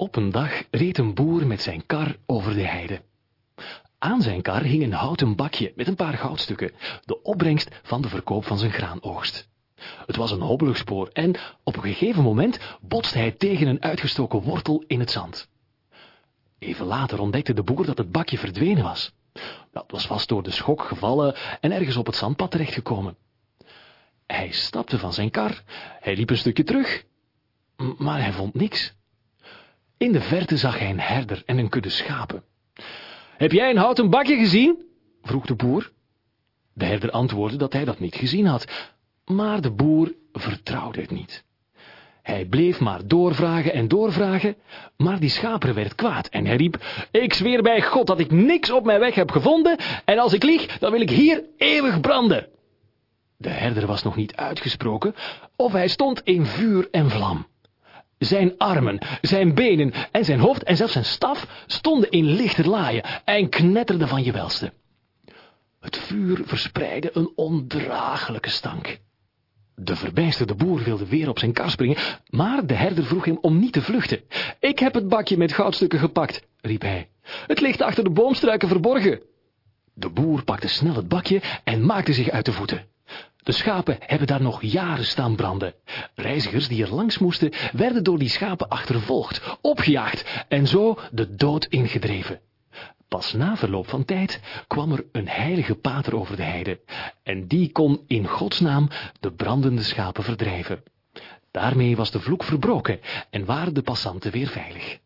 Op een dag reed een boer met zijn kar over de heide. Aan zijn kar hing een houten bakje met een paar goudstukken, de opbrengst van de verkoop van zijn graanoogst. Het was een hobbelig spoor en op een gegeven moment botste hij tegen een uitgestoken wortel in het zand. Even later ontdekte de boer dat het bakje verdwenen was. Dat was vast door de schok gevallen en ergens op het zandpad terechtgekomen. Hij stapte van zijn kar, hij liep een stukje terug, maar hij vond niks. In de verte zag hij een herder en een kudde schapen. Heb jij een houten bakje gezien? vroeg de boer. De herder antwoordde dat hij dat niet gezien had, maar de boer vertrouwde het niet. Hij bleef maar doorvragen en doorvragen, maar die schaper werd kwaad en hij riep, ik zweer bij God dat ik niks op mijn weg heb gevonden en als ik lieg, dan wil ik hier eeuwig branden. De herder was nog niet uitgesproken, of hij stond in vuur en vlam. Zijn armen, zijn benen en zijn hoofd en zelfs zijn staf stonden in lichterlaaien en knetterden van je welste. Het vuur verspreidde een ondraaglijke stank. De verbijsterde boer wilde weer op zijn kar springen, maar de herder vroeg hem om niet te vluchten. Ik heb het bakje met goudstukken gepakt, riep hij. Het ligt achter de boomstruiken verborgen. De boer pakte snel het bakje en maakte zich uit de voeten. De schapen hebben daar nog jaren staan branden. Reizigers die er langs moesten, werden door die schapen achtervolgd, opgejaagd en zo de dood ingedreven. Pas na verloop van tijd kwam er een heilige pater over de heide, en die kon in Gods naam de brandende schapen verdrijven. Daarmee was de vloek verbroken en waren de passanten weer veilig.